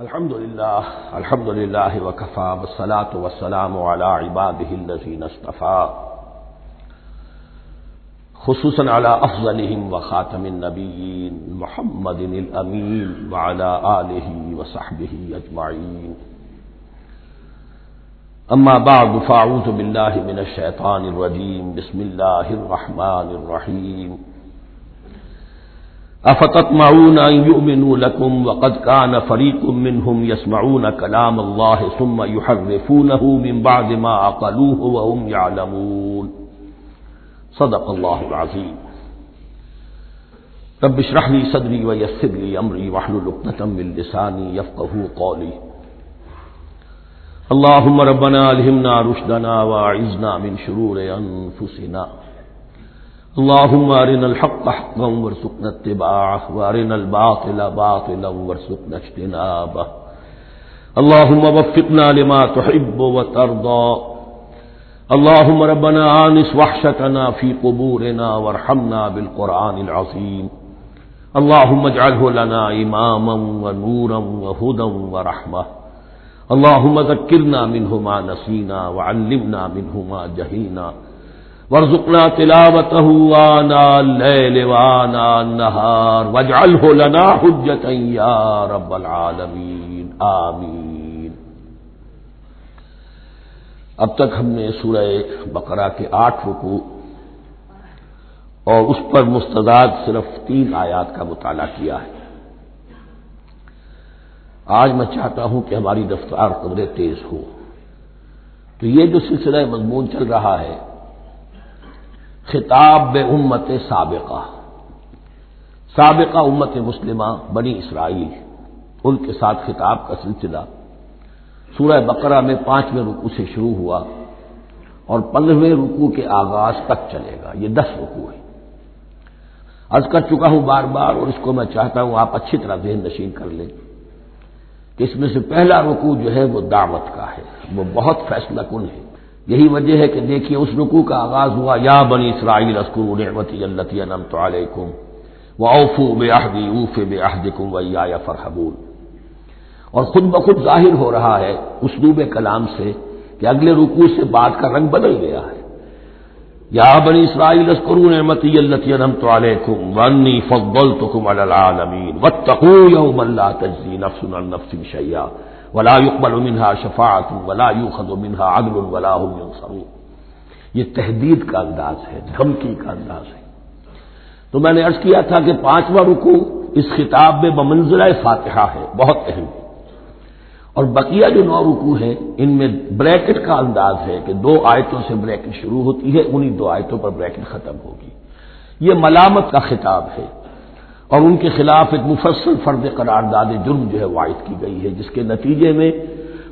الحمد لله الحمد لله وكفى والصلاة والسلام على عباده الذين اصطفى خصوصا على أفضلهم وخاتم النبيين محمد الأمين وعلى آله وصحبه أجمعين أما بعد فأعوذ بالله من الشيطان الرجيم بسم الله الرحمن الرحيم افتطمعون ان يؤمنوا لكم وقد كان فريق منهم يسمعون كلام الله ثم يحرفونه من بعد ما عقلوه وهم يعلمون. صدق الله العظيم. رب اشرح لي صدري ويسر لي امري واحلل عقدة من لساني يفقهوا قولي. اللهم ربنا الهمنا رشدنا واعذنا من شرور انفسنا اللهم ارنا الحق حقا وارزقنا اتباعه، وارنا الباطل باطلا وارزقنا اجتنابه. اللهم وفقنا لما تحب وترضى. اللهم ربنا آنس وحشتنا في قبورنا وارحمنا بالقرآن العظيم اللهم اجعله لنا إماما ونورا وهدى ورحمة. اللهم ذكرنا منه ما نسينا وعلمنا منه ما جهينا ورزقنا تلاوته وانا الليل وانا النهار واجعله لنا حجة يا رب العالمين، آمين. اب تک ہم نے سورہ بقرہ کے آٹھ رکو اور اس پر مستداد صرف تین آیات کا مطالعہ کیا ہے۔ آج میں چاہتا ہوں کہ ہماری رفتار قدرے تیز ہو۔ تو یہ جو سلسلہ مضمون چل رہا ہے خطاب بے امت سابقہ۔ سابقہ امت مسلمہ بنی اسرائیل، ان کے ساتھ خطاب کا سلسلہ۔ سورہ بقرہ میں پانچویں رکو سے شروع ہوا اور پندرہویں رکو کے آغاز تک چلے گا۔ یہ دس رکو ہے عرض کر چکا ہوں بار بار اور اس کو میں چاہتا ہوں آپ اچھی طرح ذہن نشین کر لیں کہ اس میں سے پہلا رکو جو ہے وہ دعوت کا ہے۔ وہ بہت فیصلہ کن ہے۔ یہی وجہ ہے کہ دیکھیے اس رکو کا آغاز ہوا، یا بنی اسرائیل اسکر نعمتی اللہ نمت علیکم و اوفو بے احدی اوف بے احد کم و یا فرحبول اور خود بخود ظاہر ہو رہا ہے اسلوب کلام سے کہ اگلے رکو سے بات کا رنگ بدل گیا ہے۔ یا بنی اسرائیل اسکر نعمتی اللہ نمت علیکم ونی فضل تکم العالمین۔ واتقوا یوم اللہ تجزی نفس نفس شیئا۔ ولا يقبل منها شفاعت ولا يؤخذ منها عدل ولا هم ينصرون. یہ تحدید کا انداز ہے، دھمکی کا انداز ہے۔ تو میں نے عرض کیا تھا کہ پانچواں رکو اس خطاب میں بمنزلہ فاتحہ ہے، بہت اہم۔ اور بقیہ جو نو رکو ہیں، ان میں بریکٹ کا انداز ہے کہ دو آیتوں سے بریکٹ شروع ہوتی ہے، انہی دو آیتوں پر بریکٹ ختم ہوگی۔ یہ ملامت کا خطاب ہے۔ اور ان کے خلاف ایک مفصل فرد قرارداد جرم جو ہے وائد کی گئی ہے، جس کے نتیجے میں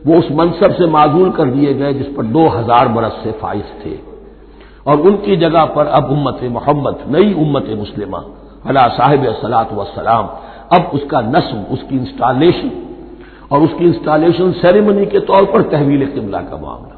وہ اس منصب سے معذول کر دیے گئے جس پر دو ہزار برس سے فائز تھے۔ اور ان کی جگہ پر اب امت محمد، نئی امت مسلمہ اللہ صاحب صلاحت وسلام اب اس کا نصب اس کی انسٹالیشن۔ اور اس کی انسٹالیشن سیریمنی کے طور پر تحویل قبلہ کا معاملہ۔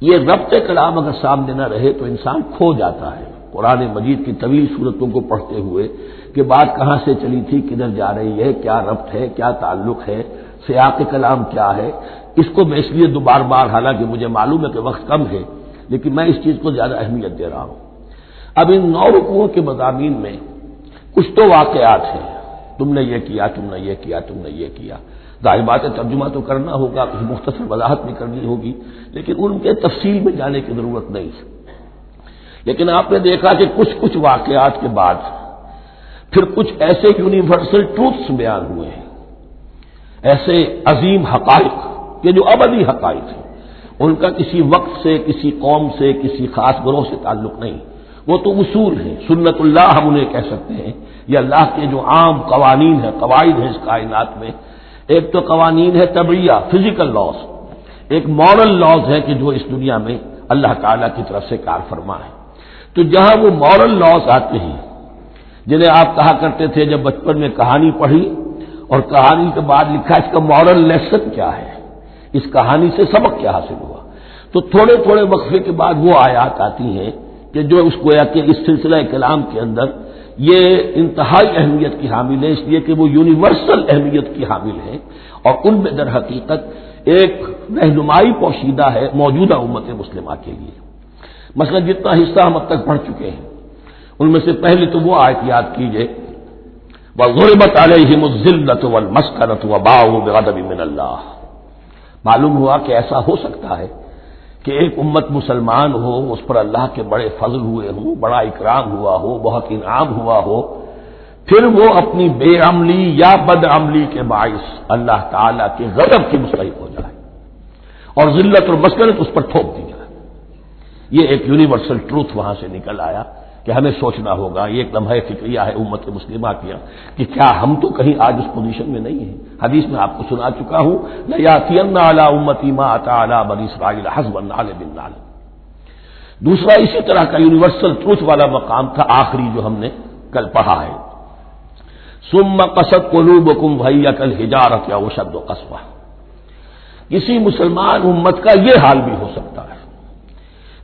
یہ ربط کلام اگر سامنے نہ رہے تو انسان کھو جاتا ہے۔ قرآن مجید کی طویل صورتوں کو پڑھتے ہوئے کہ بات کہاں سے چلی تھی، کدھر جا رہی ہے، کیا ربط ہے، کیا تعلق ہے، سیاق کلام کیا ہے؟ اس کو میں اس لیے دو بار بار، حالانکہ مجھے معلوم ہے کہ وقت کم ہے، لیکن میں اس چیز کو زیادہ اہمیت دے رہا ہوں۔ اب ان نو رکوؤں کے مضامین میں کچھ تو واقعات ہیں۔ تم نے یہ کیا، تم نے یہ کیا، تم نے یہ کیا۔ ظاہر بات ہے، ترجمہ تو کرنا ہوگا کچھ مختصر وضاحت بھی کرنی ہوگی، لیکن ان کے تفصیل میں جانے کی ضرورت نہیں۔ لیکن آپ نے دیکھا کہ کچھ کچھ واقعات کے بعد پھر کچھ ایسے یونیورسل ٹروتس بیان ہوئے ہیں۔ ایسے عظیم حقائق یہ جو ابدی حقائق ہیں۔ ان کا کسی وقت سے، کسی قوم سے، کسی خاص گروہ سے تعلق نہیں۔ وہ تو اصول ہیں۔ سنت اللہ ہم انہیں کہہ سکتے ہیں۔ یہ اللہ کے جو عام قوانین ہیں، قواعد ہیں اس کائنات میں۔ ایک تو قوانین ہے طبعیہ فزیکل لاس ایک مورل لاز ہے کہ جو اس دنیا میں اللہ تعالی کی طرف سے کار فرما ہے۔ تو جہاں وہ مورل لاس آتے ہیں جنہیں آپ کہا کرتے تھے جب بچپن میں کہانی پڑھی اور کہانی کے بعد لکھا اس کا مورل لیسن کیا ہے؟ اس کہانی سے سبق کیا حاصل ہوا؟ تو تھوڑے تھوڑے وقفے کے بعد وہ آیات آتی ہیں کہ جو اس کو کہ اس سلسلہ کلام کے اندر یہ انتہائی اہمیت کی حامل ہے اس لیے کہ وہ یونیورسل اہمیت کی حامل ہے اور ان میں در حقیقت ایک رہنمائی پوشیدہ ہے موجودہ امت مسلمہ کے لیے۔ مثلا جتنا حصہ ہم اب تک پڑھ چکے ہیں ان میں سے پہلے تو وہ آیت یاد کیجیے وہ غربت علیہ مزلت و مسکرت و باؤ من اللہ معلوم ہوا کہ ایسا ہو سکتا ہے کہ ایک امت مسلمان ہو، اس پر اللہ کے بڑے فضل ہوئے ہوں، بڑا اکرام ہوا ہو، بہت انعام ہوا ہو، پھر وہ اپنی بے عملی یا بد عملی کے باعث اللہ تعالی کے غضب کی مستحق ہو جائے اور ذلت اور مسکرت اس پر تھوپ دی جائے۔ یہ ایک یونیورسل ٹروتھ وہاں سے نکل آیا۔ کہ ہمیں سوچنا ہوگا، یہ ایک لمحہ فکریہ ہے امت مسلمہ کیا، کہ کیا ہم تو کہیں آج اس پوزیشن میں نہیں ہیں؟ حدیث میں آپ کو سنا چکا ہوں یا امتی ما بنی اسرائیل حسب بن دوسرا اسی طرح کا یونیورسل ٹروتھ والا مقام تھا، آخری جو ہم نے کل پڑھا ہے۔ سم قصد قلوب کم بھیا کل ہجارت یا وہ شبد و قصبہ کسی مسلمان امت کا یہ حال بھی ہو سکتا ہے۔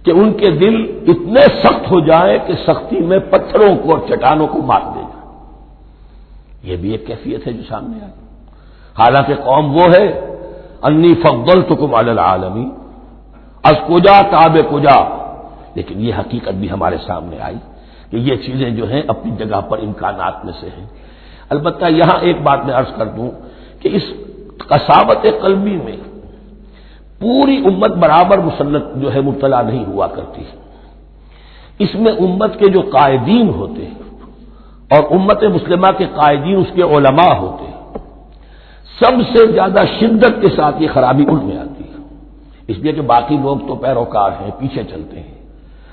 کہ ان کے دل اتنے سخت ہو جائیں کہ سختی میں پتھروں کو اور چٹانوں کو مار دے جائے۔ یہ بھی ایک کیفیت ہے جو سامنے آئی۔ حالانکہ قوم وہ ہے، انی فقبل تو کم عالمی از کجا تاب کجا۔ لیکن یہ حقیقت بھی ہمارے سامنے آئی کہ یہ چیزیں جو ہیں اپنی جگہ پر امکانات میں سے ہیں۔ البتہ یہاں ایک بات میں عرض کر دوں کہ اس کساوت قلبی میں پوری امت برابر مسلط جو ہے مبتلا نہیں ہوا کرتی اس میں امت کے جو قائدین ہوتے ہیں اور امت مسلمہ کے قائدین اس کے علماء ہوتے ہیں۔ سب سے زیادہ شدت کے ساتھ یہ خرابی ان میں آتی ہے۔ اس لیے کہ باقی لوگ تو پیروکار ہیں، پیچھے چلتے ہیں۔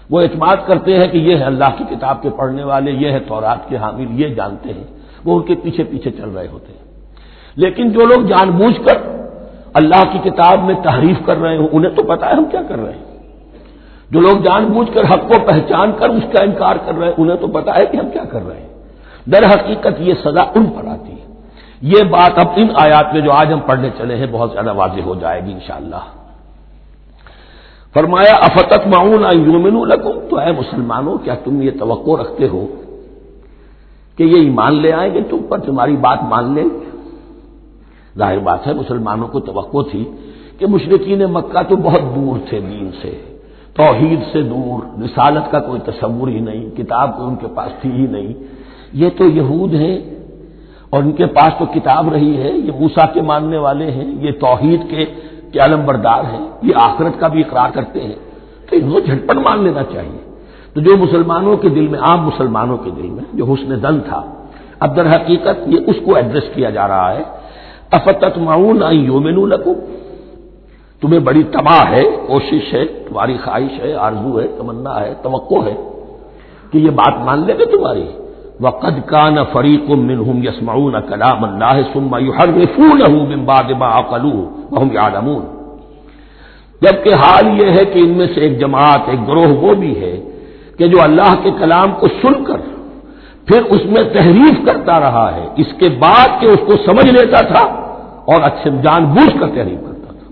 وہ اعتماد کرتے ہیں کہ یہ ہے اللہ کی کتاب کے پڑھنے والے، یہ ہے تورات کے حامل، یہ جانتے ہیں۔ وہ ان کے پیچھے پیچھے چل رہے ہوتے ہیں۔ لیکن جو لوگ جان بوجھ کر اللہ کی کتاب میں تحریف کر رہے ہوں، انہیں تو پتا ہے ہم کیا کر رہے ہیں۔ جو لوگ جان بوجھ کر حق کو پہچان کر اس کا انکار کر رہے ہیں، انہیں تو پتا ہے کہ ہم کیا کر رہے ہیں۔ در حقیقت یہ سزا ان پر آتی ہے۔ یہ بات اب ان آیات میں جو آج ہم پڑھنے چلے ہیں، بہت زیادہ واضح ہو جائے گی انشاءاللہ۔ فرمایا، افتت معاون یومن لگوں تو اے مسلمانوں، کیا تم یہ توقع رکھتے ہو کہ یہ ایمان لے آئیں گے تم پر؟ تمہاری بات مان لیں۔ گے ظاہر بات ہے، مسلمانوں کو توقع تھی کہ مشرقین مکہ تو بہت دور تھے دین سے، توحید سے دور، رسالت کا کوئی تصور ہی نہیں، کتاب کوئی ان کے پاس تھی ہی نہیں۔ یہ تو یہود ہیں اور ان کے پاس تو کتاب رہی ہے، یہ موسا کے ماننے والے ہیں، یہ توحید کے علم بردار ہیں، یہ آخرت کا بھی اقرار کرتے ہیں۔ تو ان کو جھٹپٹ مان لینا چاہیے۔ تو جو مسلمانوں کے دل میں، عام مسلمانوں کے دل میں، جو حسن دن تھا، اب در حقیقت یہ اس کو ایڈریس کیا جا رہا ہے۔ افتت معاون یومن لکو تمہیں بڑی تباہ ہے، کوشش ہے، تمہاری خواہش ہے، آرزو ہے، تمنا ہے، توقع ہے کہ یہ بات مان لے گے تمہاری۔ وقد کا نہ فریق منہم یسمعون کلام اللہ سما ہر من بعد ما عقلوه وهم يعلمون جبکہ حال یہ ہے کہ ان میں سے ایک جماعت، ایک گروہ وہ بھی ہے کہ جو اللہ کے کلام کو سن کر پھر اس میں تحریف کرتا رہا ہے۔ اس کے بعد کہ اس کو سمجھ لیتا تھا اور اچھے جان بوجھ کر تحریف کرتا تھا۔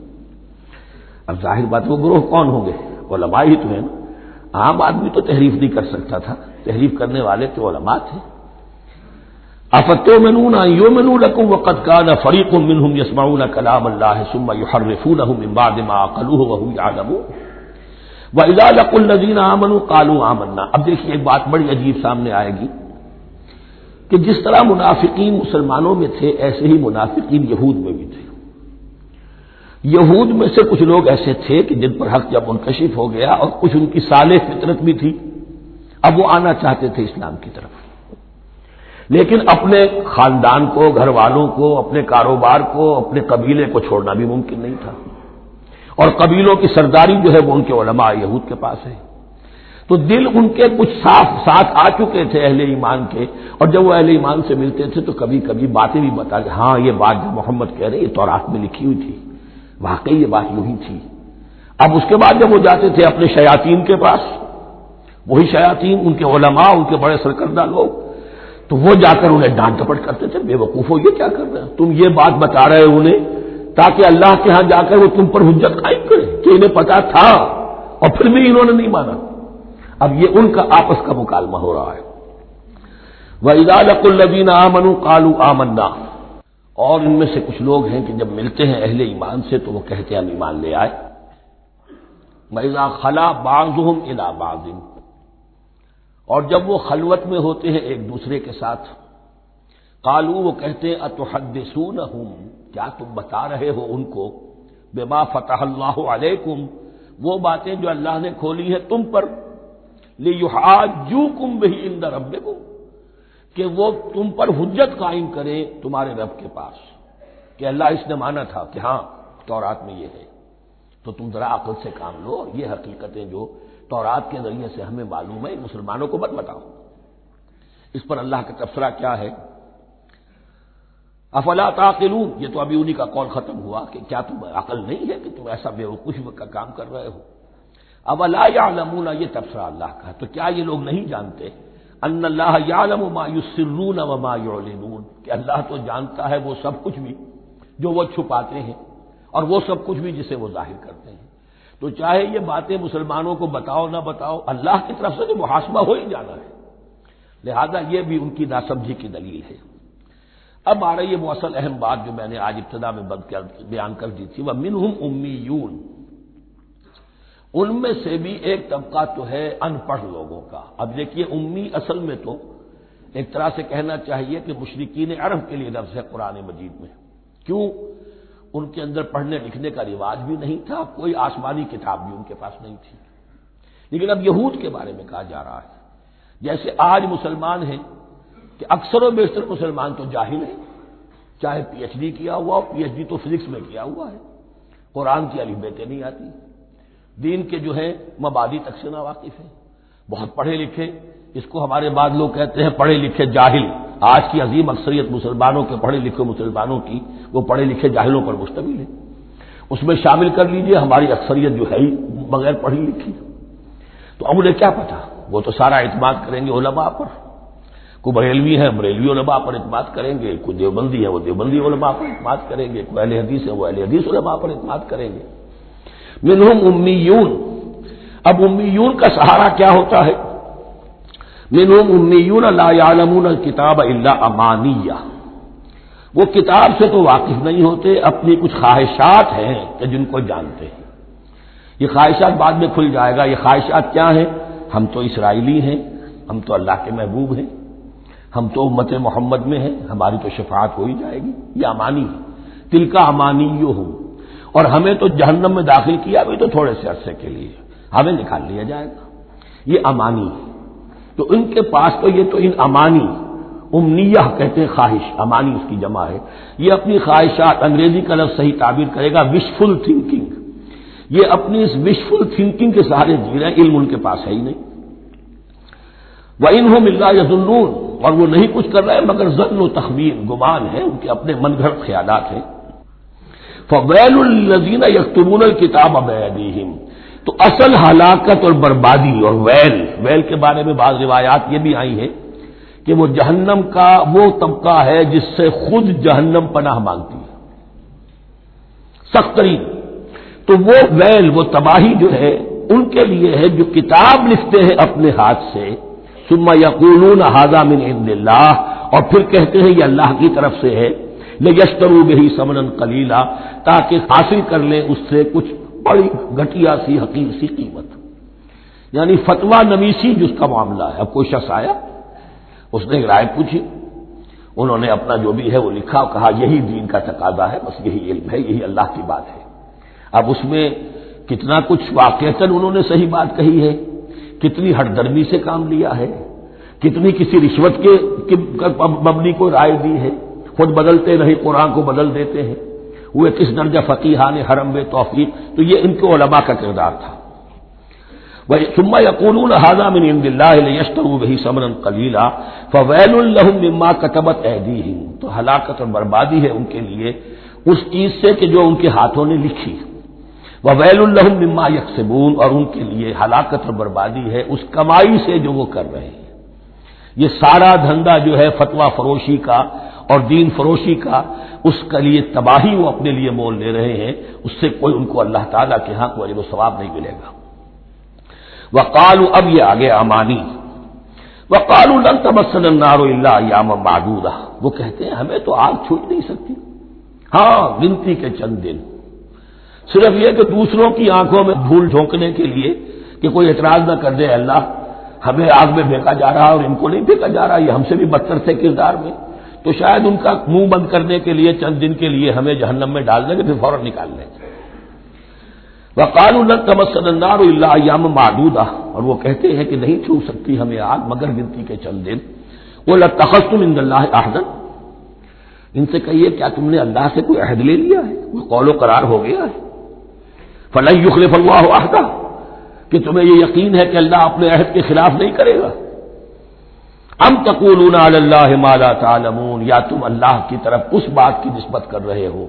اب ظاہر بات وہ گروہ کون ہوں گے؟ وہ علماء ہی تو ہے نا۔ عام آدمی تو تحریف نہیں کر سکتا تھا۔ تحریف کرنے والے تو علماء تھے۔ افتو منون یو منو لکم وقت کا نہ فریق منہم یسمعون کلام اللہ ثم يحرفونه من بعد ما عقلوه وهم يعلمون واذا لقوا الذين امنوا قالوا آمنا۔ اب دیکھیے ایک بات بڑی عجیب سامنے آئے گی۔ کہ جس طرح منافقین مسلمانوں میں تھے، ایسے ہی منافقین یہود میں بھی تھے۔ یہود میں سے کچھ لوگ ایسے تھے کہ جن پر حق جب منکشف ہو گیا اور کچھ ان کی سال فطرت بھی تھی۔ اب وہ آنا چاہتے تھے اسلام کی طرف۔ لیکن اپنے خاندان کو، گھر والوں کو، اپنے کاروبار کو، اپنے قبیلے کو چھوڑنا بھی ممکن نہیں تھا۔ اور قبیلوں کی سرداری جو ہے وہ ان کے علماء یہود کے پاس ہے۔ تو دل ان کے کچھ صاف ساتھ آ چکے تھے اہل ایمان کے، اور جب وہ اہل ایمان سے ملتے تھے تو کبھی کبھی باتیں بھی بتا کہ ہاں یہ بات جو محمد کہہ رہے، یہ تو رات میں لکھی ہوئی تھی، واقعی یہ بات یوں ہی تھی۔ اب اس کے بعد جب وہ جاتے تھے اپنے شیاتین کے پاس، وہی شیاتین ان کے علماء، ان کے بڑے سرکردہ لوگ، تو وہ جا کر انہیں ڈانٹ ڈپٹ کرتے تھے بے وقوف ہو، یہ کیا کر رہے ہیں؟ تم یہ بات بتا رہے انہیں، تاکہ اللہ کے ہاں جا کر وہ تم پر حجت قائم کرے، کہ انہیں پتا تھا، اور پھر بھی انہوں نے نہیں مانا۔ اب یہ ان کا آپس کا مکالمہ ہو رہا ہے۔ وہ ادالق الدین آمن کالو آمنا۔ اور ان میں سے کچھ لوگ ہیں کہ جب ملتے ہیں اہل ایمان سے تو وہ کہتے ہیں ہم ایمان لے آئے۔ میزا خلا باغ الا باغ اور جب وہ خلوت میں ہوتے ہیں ایک دوسرے کے ساتھ۔ کالو وہ کہتے ہیں اتحدسون ہوں کیا تم بتا رہے ہو ان کو؟ بے ما فتح اللہ علیکم وہ باتیں جو اللہ نے کھولی ہیں تم پر۔ جو کم بھی ان رب کہ وہ تم پر حجت قائم کرے تمہارے رب کے پاس، کہ اللہ اس نے مانا تھا کہ ہاں تورات میں یہ ہے۔ تو تم ذرا عقل سے کام لو یہ حقیقتیں جو تورات کے ذریعے سے ہمیں معلوم ہے مسلمانوں کو مت بتاؤ۔ اس پر اللہ کا تبصرہ کیا ہے؟ افلا تعقلون؟ یہ تو ابھی انہی کا قول ختم ہوا کہ کیا تم عقل نہیں ہے کہ تم ایسا بے وقوف کا کام کر رہے ہو؟ اب اللہ یہ تبصرہ اللہ کا تو کیا یہ لوگ نہیں جانتے؟ ان اللہ یعلم ما یسرون و ما یعلنون، کہ اللہ تو جانتا ہے وہ سب کچھ بھی جو وہ چھپاتے ہیں، اور وہ سب کچھ بھی جسے وہ ظاہر کرتے ہیں۔ تو چاہے یہ باتیں مسلمانوں کو بتاؤ، نہ بتاؤ، اللہ کی طرف سے تو محاسبہ ہو ہی جانا ہے۔ لہذا یہ بھی ان کی ناسمجھی کی دلیل ہے۔ اب آ رہی ہے وہ اصل اہم بات جو میں نے آج ابتدا میں بند کر بیان کر دی تھی وہ منہم امی یون ان میں سے بھی ایک طبقہ تو ہے ان پڑھ لوگوں کا۔ اب دیکھیے، امی اصل میں تو ایک طرح سے کہنا چاہیے کہ مشرقین عرب کے لیے لفظ ہے قرآن مجید میں۔ کیوں؟ ان کے اندر پڑھنے لکھنے کا رواج بھی نہیں تھا، کوئی آسمانی کتاب بھی ان کے پاس نہیں تھی۔ لیکن اب یہود کے بارے میں کہا جا رہا ہے۔ جیسے آج مسلمان ہیں کہ اکثر و بیشتر مسلمان تو جاہل ہیں۔ چاہے پی ایچ ڈی کیا ہوا ہو، پی ایچ ڈی تو فزکس میں کیا ہوا ہے۔ قرآن کی علی بیٹے نہیں آتی۔ دین کے جو ہے مبادی تک سے نا واقف ہے بہت پڑھے لکھے۔ اس کو ہمارے بعد لوگ کہتے ہیں پڑھے لکھے جاہل۔ آج کی عظیم اکثریت مسلمانوں کے پڑھے لکھے مسلمانوں کی، وہ پڑھے لکھے جاہلوں پر مشتمل ہے اس میں شامل کر لیجیے، ہماری اکثریت جو ہے ہی بغیر پڑھی لکھی۔ تو اب انہیں کیا پتا؟ وہ تو سارا اعتماد کریں گے علماء پر۔ کوئی بریلوی ہے، بریلوی علماء پر اعتماد کریں گے۔ کوئی دیوبندی ہے، وہ دیوبندی علماء پر اعتماد کریں گے۔ کوئی اہل حدیث ہے، وہ اہل حدیث علماء پر اعتماد کریں گے۔ منہم امیون۔ اب امیون کا سہارا کیا ہوتا ہے؟ منہم امیون لا یعلمون کتاب اللہ امانیہ۔ وہ کتاب سے تو واقف نہیں ہوتے، اپنی کچھ خواہشات ہیں کہ جن کو جانتے ہیں۔ یہ خواہشات بعد میں کھل جائے گا، یہ خواہشات کیا ہیں؟ ہم تو اسرائیلی ہیں، ہم تو اللہ کے محبوب ہیں، ہم تو امت محمد میں ہیں، ہماری تو شفاعت ہو ہی جائے گی، یہ امانی ہے۔ تل کا امانی یو ہوں اور ہمیں تو جہنم میں داخل کیا بھی تو تھوڑے سے عرصے کے لیے۔ ہمیں نکال لیا جائے گا۔ یہ امانی۔ ہے تو ان کے پاس تو یہ تو ان امانی۔ امنیہ کہتے ہیں خواہش۔ امانی اس کی جمع ہے۔ یہ اپنی خواہشات انگریزی کا لفظ صحیح تعبیر کرے گا۔ وشفل تھنکنگ یہ اپنی اس وشفل تھنکنگ کے سہارے جی رہے ہیں۔ علم ان کے پاس ہے ہی نہیں۔ وہ ان ہو مل رہا اور وہ نہیں کچھ کر رہے، مگر زن و تخمیر گمان ہے۔ ان کے اپنے من گھڑ خیالات ہیں۔ فویل الزین یکتمون الکتاب اب تو اصل ہلاکت اور بربادی اور ویل ویل کے بارے میں بعض روایات یہ بھی آئی ہیں کہ وہ جہنم کا، وہ طبقہ ہے جس سے خود جہنم پناہ مانگتی ہے۔ سخت ترین۔ تو وہ ویل، وہ تباہی جو ہے، ان کے لیے ہے جو کتاب لکھتے ہیں اپنے ہاتھ سے۔ سما یقول حاضہ من عند اللہ اور پھر کہتے ہیں یہ اللہ کی طرف سے ہے۔ یشترو بہی سمن کلیلہ تاکہ حاصل کر لیں اس سے کچھ بڑی گٹیا سی حقیق سی قیمت۔ یعنی فتوا نویسی جس کا معاملہ ہے۔ اب کوئی شخص آیا؟ اس نے رائے پوچھی۔ انہوں نے اپنا جو بھی ہے وہ لکھا اور کہا، یہی دین کا تقاضا ہے، بس یہی علم ہے، یہی اللہ کی بات ہے۔ اب اس میں کتنا کچھ واقعات انہوں نے صحیح بات کہی ہے۔ کتنی ہٹ درمی سے کام لیا ہے۔ کتنی کسی رشوت کے مبنی کو رائے دی ہے۔ خود بدلتے نہیں، قرآن کو بدل دیتے ہیں۔ وہ کس درجہ فقیحان حرم بے توفیق؟ تو یہ ان کے علماء کا کردار تھا۔ سما یقون حاضہ من عند اللہ یشتر بہی سمن کلیلہ فویل الحم مما کتبت عہدی تو ہلاکت اور بربادی ہے ان کے لیے۔ اس چیز سے کہ جو ان کے ہاتھوں نے لکھی۔ وہ ویل اللہ مما یکسبون۔ اور ان کے لیے ہلاکت اور بربادی ہے اس کمائی سے جو وہ کر رہے ہیں۔ یہ سارا دھندا جو ہے فتوا فروشی کا اور دین فروشی کا اس کے لیے تباہی وہ اپنے لیے مول لے رہے ہیں، اس سے کوئی ان کو اللہ تعالیٰ کے ہاں کوئی و ثواب نہیں ملے گا۔ وہ کالو اب یہ آگے امانی وہ کالو لن تبسن النار اللہ یام معدودہ۔ وہ کہتے ہیں، ہمیں تو آگ چھوٹ نہیں سکتی۔ ہاں گنتی کے چند دن۔ صرف یہ کہ دوسروں کی آنکھوں میں دھول جھونکنے کے لیے کہ کوئی اعتراض نہ کر دے، اللہ، ہمیں آگ میں پھینکا جا رہا اور ان کو نہیں پھینکا جا رہا، یہ ہم سے بھی بدتر تھے کردار میں۔ تو شاید ان کا منہ بند کرنے کے لیے چند دن کے لیے ہمیں جہنم میں ڈال دیں گے، پھر فوراً نکال لیں گے۔ وہ کال النار اللہ یام معدودہ۔ اور وہ کہتے ہیں کہ نہیں چھو سکتی ہمیں آگ مگر گنتی کے چند دن۔ وہ تم ان اللہ آہدن ان سے کہیے، کیا تم نے اللہ سے کوئی عہد لے لیا ہے؟ وہ قول و قرار ہو گیا ہے؟ فلاح یخلف اللہ عہدہ کہ تمہیں یہ یقین ہے کہ اللہ اپنے عہد کے خلاف نہیں کرے گا۔ ام تقولون علی اللہ مالا تعلمون، یا تم اللہ کی طرف اس بات کی نسبت کر رہے ہو،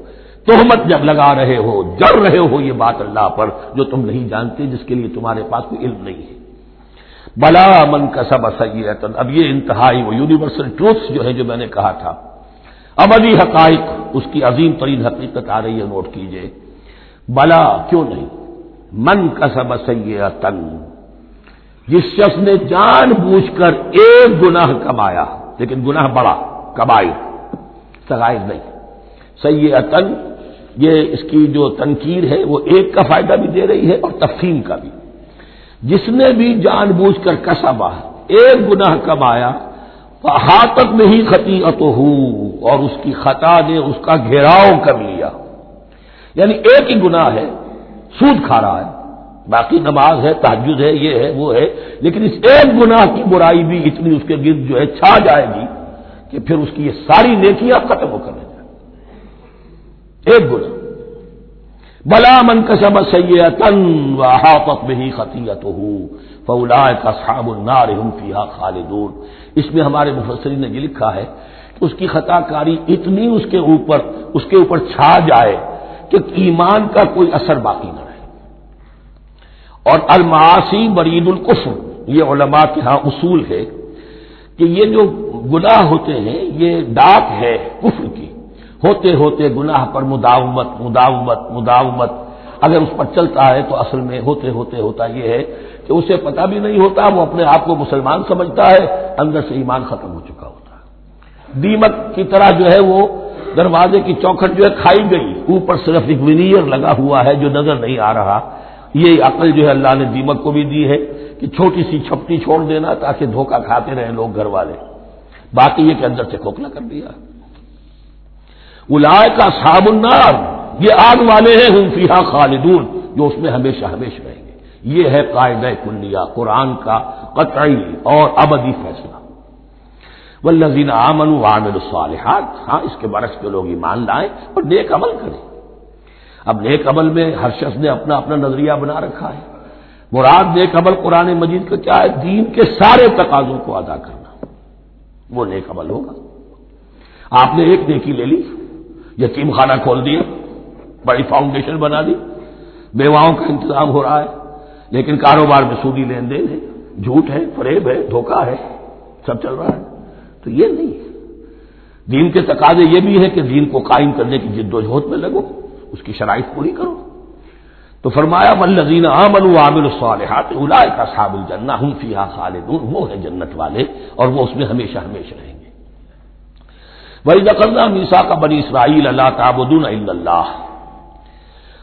تہمت جب لگا رہے ہو، جڑ رہے ہو یہ بات اللہ پر جو تم نہیں جانتے، جس کے لیے تمہارے پاس کوئی علم نہیں ہے۔ بلا من کا سب اب یہ انتہائی وہ یونیورسل ٹروتس جو ہے جو میں نے کہا تھا۔ ابدی حقائق، اس کی عظیم ترین حقیقت آ رہی ہے، نوٹ کیجیے۔ بلا، کیوں نہیں؟ من کا سب جس شخص نے جان بوجھ کر ایک گناہ کمایا، لیکن گناہ بڑا کبائی سگائز نہیں۔ سیتن یہ اس کی جو تنقید ہے، وہ ایک کا فائدہ بھی دے رہی ہے اور تفہیم کا بھی۔ جس نے بھی جان بوجھ کر کسبا، ایک گناہ کمایا ہاتک میں ہی خطی اور اس کی خطا نے اس کا گھیراؤ کر لیا۔ یعنی ایک ہی گناہ ہے، سود کھا رہا ہے۔ باقی نماز ہے تحجد ہے، یہ ہے، وہ ہے۔ لیکن اس ایک گناہ کی برائی بھی اتنی اس کے گرد جو ہے چھا جائے گی کہ پھر اس کی یہ ساری نیکیاں ختم ہو کر ایک گنا بلا من کا سب سیتن و میں ہی خطیت ہو فولا کا صاب خالدون۔ اس میں ہمارے مفسرین نے یہ لکھا ہے کہ اس کی خطا کاری اتنی اس کے اوپر، اس کے اوپر چھا جائے کہ ایمان کا کوئی اثر باقی نہ اور المعاصی برید القفر یہ علماء کے ہاں اصول ہے کہ یہ جو گناہ ہوتے ہیں، یہ ڈاک ہے کفر کی۔ ہوتے ہوتے گناہ پر مداومت مداومت مداومت۔ اگر اس پر چلتا ہے تو اصل میں ہوتے ہوتے ہوتا یہ ہے کہ اسے پتہ بھی نہیں ہوتا، وہ اپنے آپ کو مسلمان سمجھتا ہے، اندر سے ایمان ختم ہو چکا ہوتا ہے۔ دیمک کی طرح جو ہے وہ دروازے کی چوکھٹ جو ہے کھائی گئی۔ اوپر صرف ایک ونیئر لگا ہوا ہے جو نظر نہیں آ رہا۔ یہ عقل جو ہے اللہ نے دیمک کو بھی دی ہے کہ چھوٹی سی چھپٹی چھوڑ دینا تاکہ دھوکہ کھاتے رہے لوگ گھر والے۔ باقی یہ کہ اندر سے کھوکھلا کر دیا۔ الائے کا صاب النار، یہ آگ والے ہیں ہوں فیحا خالدون، جو اس میں ہمیشہ ہمیشہ رہیں گے۔ یہ ہے قاعدہ کلیا قرآن کا قطعی اور ابدی فیصلہ۔ ولزین آمن عامر الصالحات ہاں اس کے برس کے لوگ ایمان لائیں اور نیک عمل کریں۔ اب نیک عمل میں ہر شخص نے اپنا اپنا نظریہ بنا رکھا ہے۔ مراد نیک عمل قرآن مجید کا کیا ہے؟ دین کے سارے تقاضوں کو ادا کرنا۔ وہ نیک عمل ہوگا۔ آپ نے ایک نیکی لے لی، یتیم خانہ کھول دیا، بڑی فاؤنڈیشن بنا دی، بیواؤں کا انتظام ہو رہا ہے، لیکن کاروبار میں سودی لین دین ہے، جھوٹ ہے، فریب ہے، دھوکہ ہے، سب چل رہا ہے۔ تو یہ نہیں ہے۔ دین کے تقاضے یہ بھی ہے کہ دین کو قائم کرنے کی جد و جہد میں لگو۔ اس کی شرائط پوری کرو۔ تو فرمایا ملزین عامل عامل الصالحات الائے کا صاب الجنہ ہوں فیحا خالدون، وہ ہے جنت والے اور وہ اس میں ہمیشہ ہمیشہ رہیں گے۔ وہی دقلنا میسا کا بنی اسرائیل اللہ تعبدون اللہ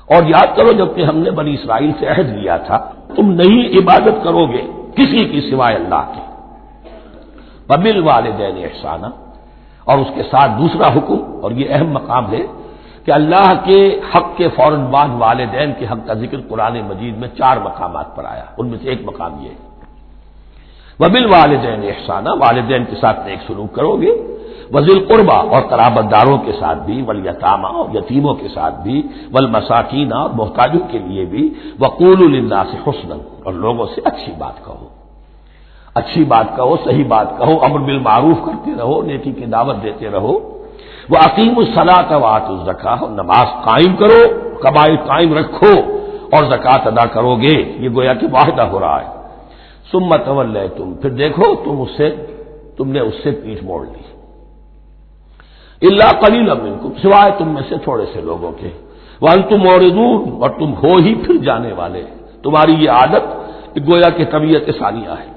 اور یاد کرو، جبکہ ہم نے بنی اسرائیل سے عہد لیا تھا، تم نہیں عبادت کرو گے کسی کی سوائے اللہ کے۔ ببل والدین احسانہ اور اس کے ساتھ دوسرا حکم، اور یہ اہم مقام ہے کہ اللہ کے حق کے فوراً بعد والدین کے حق کا ذکر قرآن مجید میں چار مقامات پر آیا۔ ان میں سے ایک مقام یہ ہے۔ وبل والدین احسانہ والدین کے ساتھ نیک سلوک کرو گے۔ وزیر قربا اور قرابت داروں کے ساتھ بھی ولیطامہ اور یتیموں کے ساتھ بھی ول مساکینہ اور محتاجوں کے لیے بھی۔ وقول اللہ سے حسن اور لوگوں سے اچھی بات کہو۔ اچھی بات کہو، صحیح بات کہو، امر بالمعروف کرتے رہو، نیکی کی دعوت دیتے رہو۔ وہ عقیم الصلاح وات الزکا نماز قائم کرو، قبائل قائم رکھو، اور زکوٰۃ ادا کرو گے۔ یہ گویا کہ واحدہ ہو رہا ہے۔ سمت تم پھر دیکھو تم اس سے، تم نے اس سے پیٹ موڑ لی۔ اللہ کلیل کو سوائے تم میں سے تھوڑے سے لوگوں کے۔ وہ تم اور اور تم ہو ہی پھر جانے والے۔ تمہاری یہ عادت گویا کہ طبیعت ثانیہ ہے۔